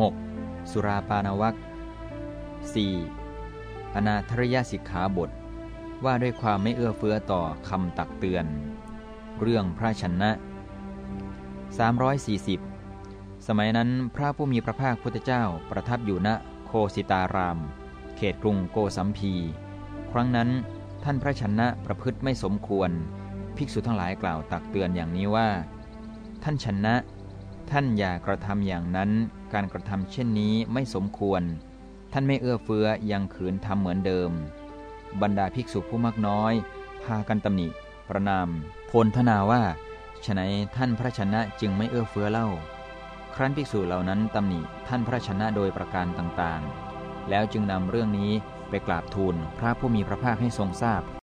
6. สุราปานวัก 4. อนาธริยสิกขาบท ว่าด้วยความไม่เอื้อเฟื้อต่อคำตักเตือน เรื่องพระชนะ 340 สมัยนั้นพระผู้มีพระภาคพุทธเจ้าประทับอยู่ณโคสิตาราม เขตกรุงโกสัมพี ครั้งนั้นท่านพระชนะประพฤติไม่สมควร ภิกษุทั้งหลายกล่าวตักเตือนอย่างนี้ว่า ท่านชนะ ท่านอย่ากระทำอย่างนั้น การกระทำเช่นนี้ไม่สมควร ท่านไม่เอื้อเฟื้อยังขืนทำเหมือนเดิม บรรดาภิกษุผู้มักน้อย พากันตำหนิ ประนามโพลทนาว่าฉนัยท่านพระชนะจึงไม่เอื้อเฟื้อเล่า ครั้นภิกษุเหล่านั้นตำหนิท่านพระชนะโดยประการต่างๆ แล้วจึงนำเรื่องนี้ไปกราบทูลพระผู้มีพระภาคให้ทรงทราบ